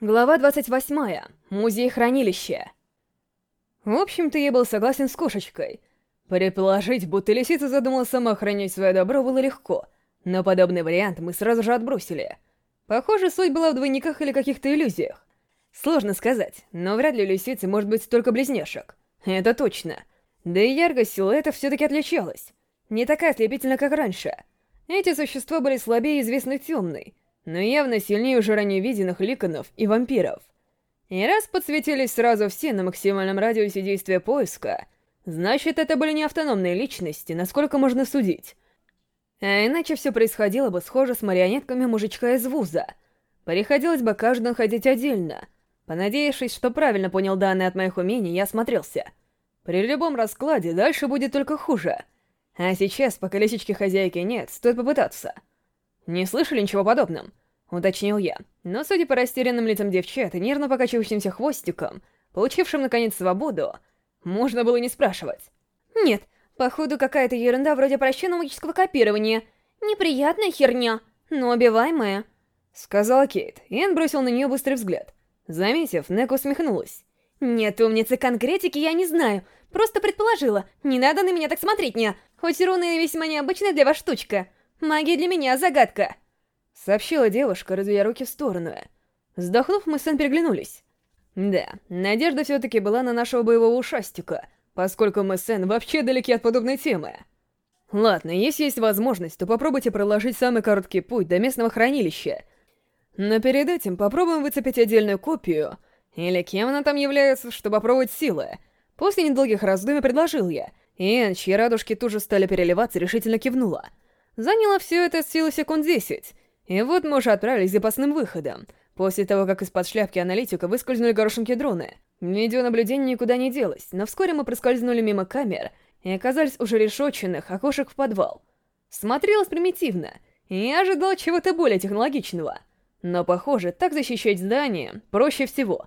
Глава 28. Музей-хранилище. В общем-то, я был согласен с кошечкой. Предположить, будто лисица задумала сама хранить свое добро, было легко, но подобный вариант мы сразу же отбросили. Похоже, суть была в двойниках или каких-то иллюзиях. Сложно сказать, но вряд ли лисицы может быть столько близняшек. Это точно. Да и яркость силуэта все-таки отличалась. Не такая ослепительна, как раньше. Эти существа были слабее известных темной, но явно сильнее уже ранее виденных ликонов и вампиров. И раз подсветились сразу все на максимальном радиусе действия поиска, значит, это были не автономные личности, насколько можно судить. А иначе все происходило бы схоже с марионетками мужичка из вуза. Приходилось бы каждому ходить отдельно. Понадеявшись, что правильно понял данные от моих умений, я осмотрелся. При любом раскладе дальше будет только хуже. А сейчас, пока лисички хозяйки нет, стоит попытаться. «Не слышали ничего подобного?» — уточнил я. Но, судя по растерянным лицам девчат и нервно покачивающимся хвостиком, получившим, наконец, свободу, можно было не спрашивать. «Нет, походу какая-то ерунда вроде прощенного магического копирования. Неприятная херня, но убиваемая», — сказала Кейт, он бросил на нее быстрый взгляд. Заметив, Неко усмехнулась. «Нет, умницы конкретики я не знаю, просто предположила. Не надо на меня так смотреть, не. Хоть руны весьма необычная для вас штучка». Магия для меня загадка!» Сообщила девушка, развея руки в сторону. Вздохнув, мы с Сэн переглянулись. Да, надежда все-таки была на нашего боевого ушастика, поскольку мы с Сэн вообще далеки от подобной темы. Ладно, если есть возможность, то попробуйте проложить самый короткий путь до местного хранилища. Но перед этим попробуем выцепить отдельную копию, или кем она там является, чтобы попробовать силы. После недолгих раздумий предложил я, и Энн, чьи радужки тут же стали переливаться, решительно кивнула — Заняло все это силы секунд десять. И вот мы уже отправились запасным выходом, после того, как из-под шляпки аналитика выскользнули горошинки дроны. Видеонаблюдение никуда не делось, но вскоре мы проскользнули мимо камер и оказались уже решетченных окошек в подвал. Смотрелось примитивно, и я ожидал чего-то более технологичного. Но, похоже, так защищать здание проще всего.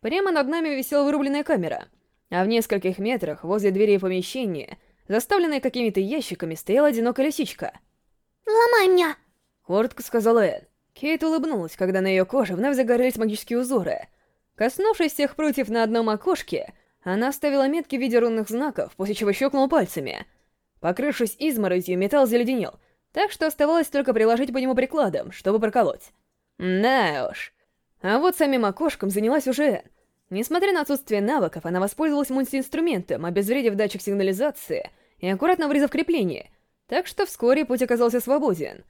Прямо над нами висела вырубленная камера, а в нескольких метрах возле двери помещения, заставленной какими-то ящиками, стояла одинокая лисичка — «Ломай меня!» — коротко сказала Энн. Кейт улыбнулась, когда на ее коже вновь загорелись магические узоры. Коснувшись всех прутьев на одном окошке, она оставила метки в виде рунных знаков, после чего щелкнула пальцами. Покрывшись изморозью, металл заледенел, так что оставалось только приложить по нему прикладом, чтобы проколоть. Да уж. А вот самим окошком занялась уже Энн. Несмотря на отсутствие навыков, она воспользовалась мультиинструментом, обезвредив датчик сигнализации и аккуратно врезав крепление — так что вскоре путь оказался свободен.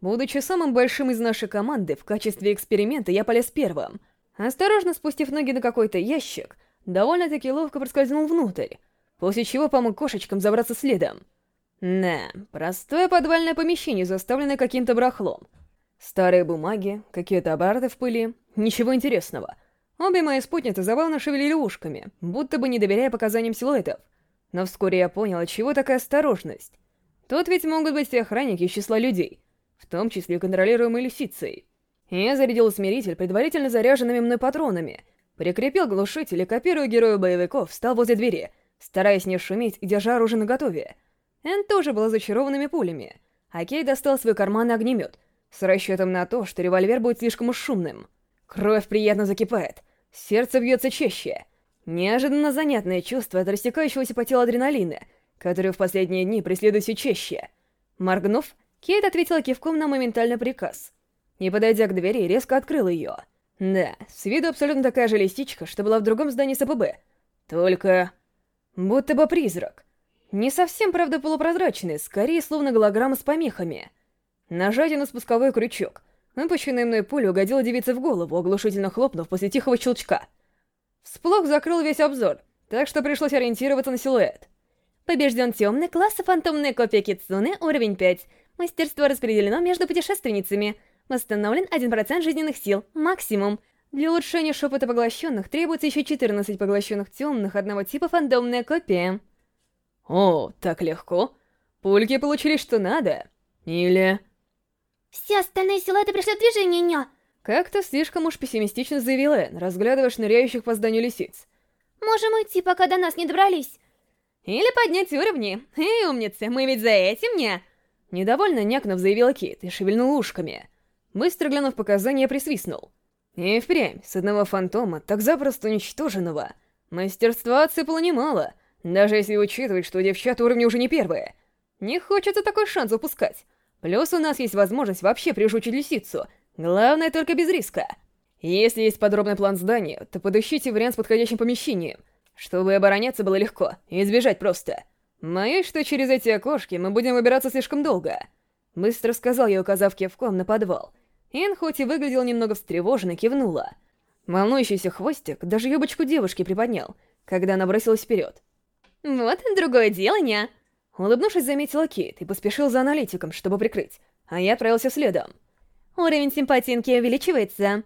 Будучи самым большим из нашей команды, в качестве эксперимента я полез первым. Осторожно спустив ноги на какой-то ящик, довольно-таки ловко проскользнул внутрь, после чего помог кошечкам забраться следом. Да, простое подвальное помещение, заставленное каким-то брахлом. Старые бумаги, какие-то обороты в пыли, ничего интересного. Обе мои спутницы забавно шевелили ушками, будто бы не доверяя показаниям силуэтов. Но вскоре я понял, чего такая осторожность. Тут ведь могут быть и охранники из числа людей, в том числе контролируемые лисицей. Я зарядил усмиритель предварительно заряженными мной патронами, прикрепил глушитель и, копируя героя боевиков, встал возле двери, стараясь не шуметь и держа оружие наготове. Энн тоже была зачарованными пулями, а Кей достал свой карманный огнемет, с расчетом на то, что револьвер будет слишком уж шумным. Кровь приятно закипает, сердце бьется чаще. Неожиданно занятное чувство от растекающегося по телу адреналина — которую в последние дни преследую все чаще. Моргнув, Кейт ответила кивком на моментальный приказ. И, подойдя к двери, резко открыла ее. Да, с виду абсолютно такая же листичка, что была в другом здании СПБ. Только... будто бы призрак. Не совсем, правда, полупрозрачный, скорее словно голограмма с помехами. Нажатие на спусковой крючок. Выпущенная мной пуля угодила девице в голову, оглушительно хлопнув после тихого щелчка. Всплох закрыл весь обзор, так что пришлось ориентироваться на силуэт. Побежден темный класс фантомная копия Китсуны, уровень 5. Мастерство распределено между путешественницами. Восстановлен 1% жизненных сил, максимум. Для улучшения шепота поглощенных требуется еще 14 поглощенных темных одного типа фантомная копия. О, так легко. Пульки получили что надо. Или... Все остальные силуэты пришли в движение, ня. Как-то слишком уж пессимистично заявил Энн, разглядывая шныряющих по зданию лисиц. Можем уйти, пока до нас не добрались. Или поднять уровни. Эй, умница, мы ведь за этим не...» Недовольно някнув заявила Кит и шевельнул ушками. Быстро глянув показания, присвистнул. И впрямь, с одного фантома, так запросто уничтоженного, мастерства отсыпало немало, даже если учитывать, что девчата уровни уже не первые. Не хочется такой шанс упускать. Плюс у нас есть возможность вообще прижучить лисицу, главное только без риска. Если есть подробный план здания, то подыщите вариант с подходящим помещением, чтобы обороняться было легко и избежать просто. Боюсь, что через эти окошки мы будем выбираться слишком долго. Быстро сказал я, указав кивком на подвал. Эн хоть и выглядел немного встревоженно, кивнула. Волнующийся хвостик даже юбочку девушки приподнял, когда она бросилась вперед. «Вот другое дело, ня!» Улыбнувшись, заметила Кит и поспешил за аналитиком, чтобы прикрыть, а я отправился следом. «Уровень симпатинки увеличивается!»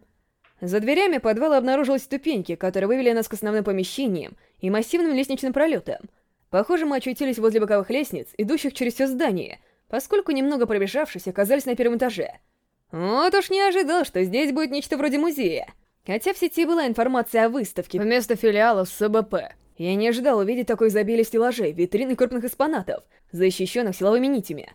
За дверями подвала обнаружились ступеньки, которые вывели нас к основным помещениям и массивным лестничным пролетам. Похоже, мы очутились возле боковых лестниц, идущих через все здание, поскольку немного пробежавшись, оказались на первом этаже. Вот уж не ожидал, что здесь будет нечто вроде музея. Хотя в сети была информация о выставке вместо филиалов СБП. Я не ожидал увидеть такое изобилие стеллажей, витрин и крупных экспонатов, защищенных силовыми нитями.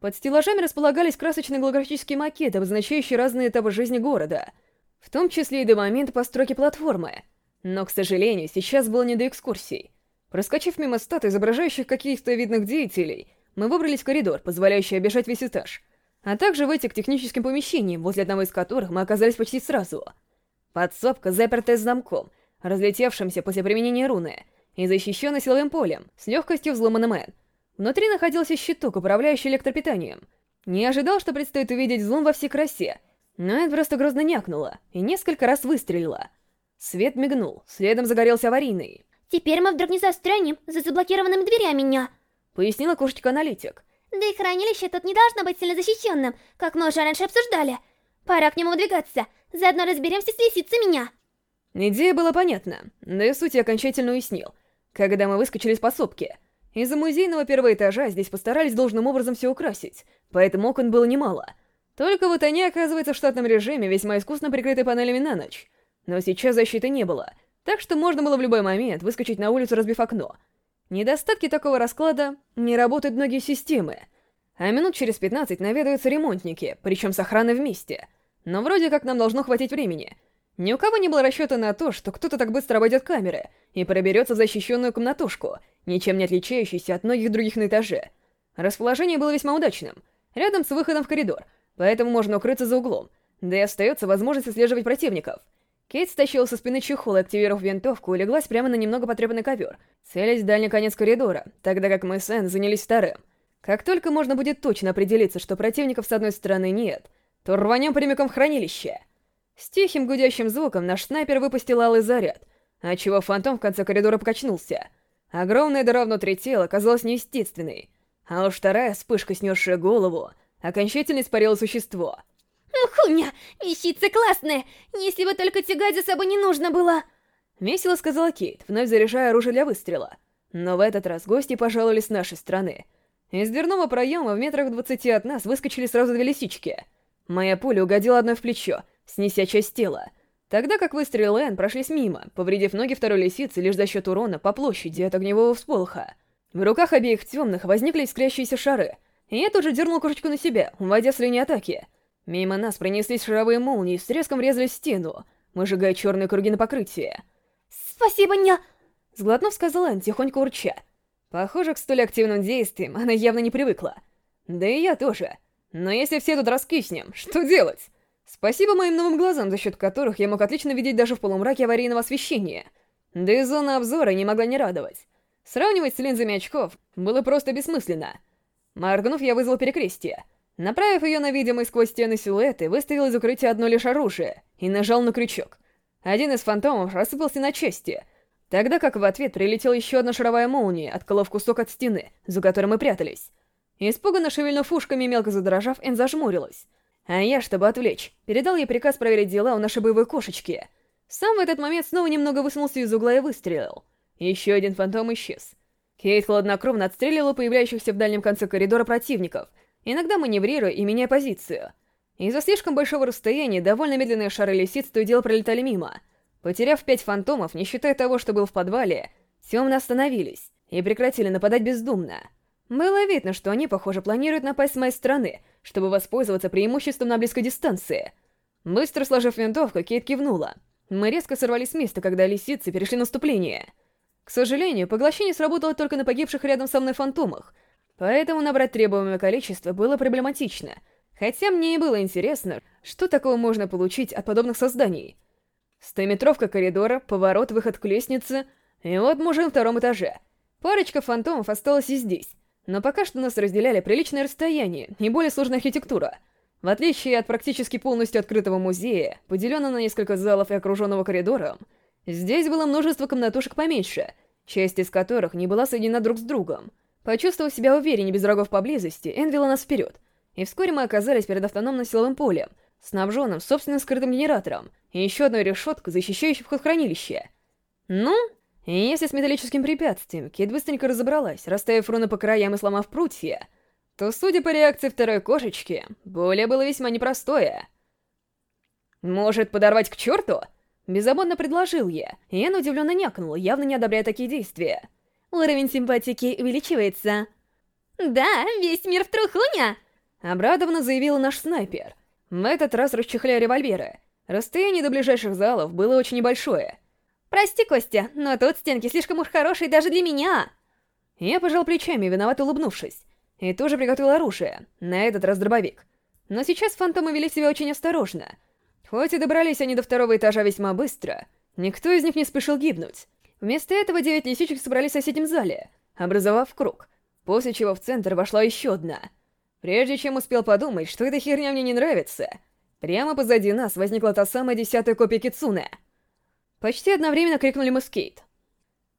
Под стеллажами располагались красочные голографические макеты, обозначающие разные этапы жизни города — в том числе и до момента постройки платформы. Но, к сожалению, сейчас было не до экскурсий. Проскочив мимо стат, изображающих каких-то видных деятелей, мы выбрались в коридор, позволяющий обижать весь этаж, а также выйти к техническим помещениям, возле одного из которых мы оказались почти сразу. Подсобка, запертая замком, разлетевшимся после применения руны, и защищенная силовым полем, с легкостью взломанным Н. Внутри находился щиток, управляющий электропитанием. Не ожидал, что предстоит увидеть взлом во всей красе, но это просто грозно някнула и несколько раз выстрелила. Свет мигнул, следом загорелся аварийный. «Теперь мы вдруг не застрянем за заблокированными дверями, ня!» Пояснила кошечка-аналитик. «Да и хранилище тут не должно быть сильно защищенным, как мы уже раньше обсуждали. Пора к нему выдвигаться, заодно разберемся с лисицей меня!» Идея была понятна, да и суть я окончательно уяснил, когда мы выскочили из пособки. Из-за музейного первого этажа здесь постарались должным образом все украсить, поэтому окон было немало — только вот они оказываются в штатном режиме, весьма искусно прикрыты панелями на ночь. Но сейчас защиты не было, так что можно было в любой момент выскочить на улицу, разбив окно. Недостатки такого расклада — не работают многие системы. А минут через 15 наведаются ремонтники, причем с охраной вместе. Но вроде как нам должно хватить времени. Ни у кого не было расчета на то, что кто-то так быстро обойдет камеры и проберется в защищенную комнатушку, ничем не отличающуюся от многих других на этаже. Расположение было весьма удачным. Рядом с выходом в коридор — поэтому можно укрыться за углом, да и остается возможность отслеживать противников. Кейт стащила со спины чехол и, активировав винтовку, улеглась прямо на немного потрепанный ковер, целясь в дальний конец коридора, тогда как мы с Энн занялись вторым. Как только можно будет точно определиться, что противников с одной стороны нет, то рванем прямиком в хранилище. С тихим гудящим звуком наш снайпер выпустил алый заряд, отчего фантом в конце коридора покачнулся. Огромная дыра внутри тела казалась неестественной, а уж вторая вспышка, снесшая голову, Окончательно испарило существо. «Хуйня! Вещица классная! Если бы только тягать за собой не нужно было!» Весело сказала Кейт, вновь заряжая оружие для выстрела. Но в этот раз гости пожаловали с нашей стороны. Из дверного проема в метрах двадцати от нас выскочили сразу две лисички. Моя пуля угодила одной в плечо, снеся часть тела. Тогда как выстрелы Энн прошлись мимо, повредив ноги второй лисицы лишь за счет урона по площади от огневого всполоха. В руках обеих темных возникли искрящиеся шары — я тут же дернул кошечку на себя, уводя с линии атаки. Мимо нас пронеслись шаровые молнии и с треском врезались в стену, выжигая черные круги на покрытие. «Спасибо, ня!» Сглотнув, сказала Ань, тихонько урча. Похоже, к столь активным действиям она явно не привыкла. Да и я тоже. Но если все тут раскиснем, что делать? Спасибо моим новым глазам, за счет которых я мог отлично видеть даже в полумраке аварийного освещения. Да и зона обзора не могла не радовать. Сравнивать с линзами очков было просто бессмысленно. Моргнув, я вызвал перекрестие. Направив ее на видимый сквозь стены силуэты, выставил из укрытия одно лишь оружие и нажал на крючок. Один из фантомов рассыпался на части, тогда как в ответ прилетела еще одна шаровая молния, отколов кусок от стены, за которой мы прятались. Испуганно шевельнув ушками и мелко задрожав, Эн зажмурилась. А я, чтобы отвлечь, передал ей приказ проверить дела у нашей боевой кошечки. Сам в этот момент снова немного высунулся из угла и выстрелил. Еще один фантом исчез. Кейт хладнокровно отстреливала появляющихся в дальнем конце коридора противников, иногда маневрируя и меняя позицию. Из-за слишком большого расстояния довольно медленные шары лисиц то и дело пролетали мимо. Потеряв пять фантомов, не считая того, что был в подвале, темно остановились и прекратили нападать бездумно. Было видно, что они, похоже, планируют напасть с моей стороны, чтобы воспользоваться преимуществом на близкой дистанции. Быстро сложив винтовку, Кейт кивнула. Мы резко сорвались с места, когда лисицы перешли наступление. К сожалению, поглощение сработало только на погибших рядом со мной фантомах, поэтому набрать требуемое количество было проблематично, хотя мне и было интересно, что такого можно получить от подобных созданий. Стометровка коридора, поворот, выход к лестнице, и вот уже на втором этаже. Парочка фантомов осталась и здесь, но пока что нас разделяли приличное расстояние и более сложная архитектура. В отличие от практически полностью открытого музея, поделенного на несколько залов и окруженного коридором, здесь было множество комнатушек поменьше, часть из которых не была соединена друг с другом. Почувствовав себя увереннее без врагов поблизости, Энн нас вперед, и вскоре мы оказались перед автономным силовым полем, снабженным собственным скрытым генератором и еще одной решеткой, защищающей вход хранилища. Ну, и если с металлическим препятствием Кит быстренько разобралась, расставив руны по краям и сломав прутья, то, судя по реакции второй кошечки, более было весьма непростое. «Может, подорвать к черту?» Беззаботно предложил я, и Энн удивленно някнула, явно не одобряя такие действия. Уровень симпатики увеличивается. Да, весь мир в трухуня! Обрадованно заявила наш снайпер. В этот раз расчехляя револьверы. Расстояние до ближайших залов было очень небольшое. Прости, Костя, но тут стенки слишком уж хорошие даже для меня. Я пожал плечами, виновато улыбнувшись и тоже приготовил оружие, на этот раз дробовик. Но сейчас фантомы вели себя очень осторожно. Хоть и добрались они до второго этажа весьма быстро, никто из них не спешил гибнуть. Вместо этого девять лисичек собрались в соседнем зале, образовав круг, после чего в центр вошла еще одна. Прежде чем успел подумать, что эта херня мне не нравится, прямо позади нас возникла та самая десятая копия Кицуне. Почти одновременно крикнули мы скейт.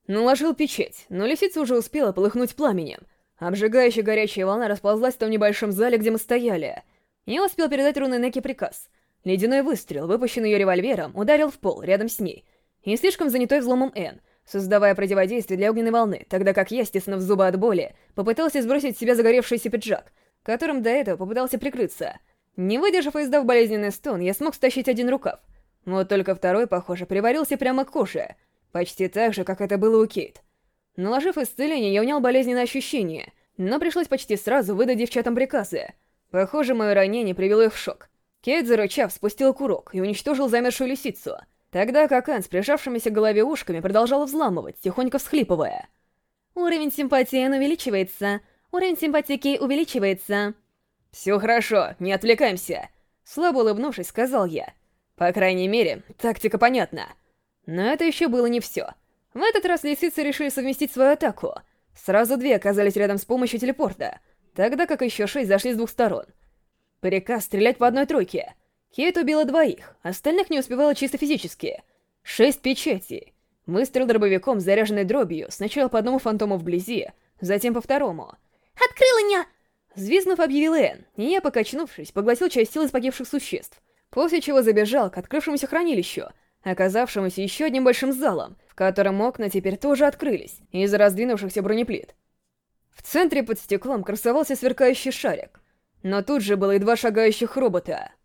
Наложил печать, но лисица уже успела полыхнуть пламенем, Обжигающая горячая волна расползлась в том небольшом зале, где мы стояли. Я успел передать руны Неки приказ. Ледяной выстрел, выпущенный ее револьвером, ударил в пол рядом с ней. И слишком занятой взломом Н, создавая противодействие для огненной волны, тогда как я, стиснув зубы от боли, попытался сбросить с себя загоревшийся пиджак, которым до этого попытался прикрыться. Не выдержав и издав болезненный стон, я смог стащить один рукав. Вот только второй, похоже, приварился прямо к коже. Почти так же, как это было у Кейт. Наложив исцеление, я унял болезненное ощущение, но пришлось почти сразу выдать девчатам приказы. Похоже, мое ранение привело их в шок. Кейт, зарычав, спустил курок и уничтожил замершую лисицу, тогда как Эн с прижавшимися к голове ушками продолжала взламывать, тихонько всхлипывая. Уровень симпатии увеличивается. Уровень симпатии Кей увеличивается. «Все хорошо, не отвлекаемся», — слабо улыбнувшись, сказал я. «По крайней мере, тактика понятна». Но это еще было не все. В этот раз лисицы решили совместить свою атаку. Сразу две оказались рядом с помощью телепорта, тогда как еще шесть зашли с двух сторон. Приказ стрелять по одной тройке. Кейт убила двоих, остальных не успевала чисто физически. Шесть печатей. Выстрел дробовиком, заряженной дробью, сначала по одному фантому вблизи, затем по второму. «Открыла меня!» Звизнув, объявил Энн, и я, покачнувшись, поглотил часть сил из погибших существ, после чего забежал к открывшемуся хранилищу, оказавшемуся еще одним большим залом, в котором окна теперь тоже открылись из-за раздвинувшихся бронеплит. В центре под стеклом красовался сверкающий шарик, но тут же было и два шагающих робота —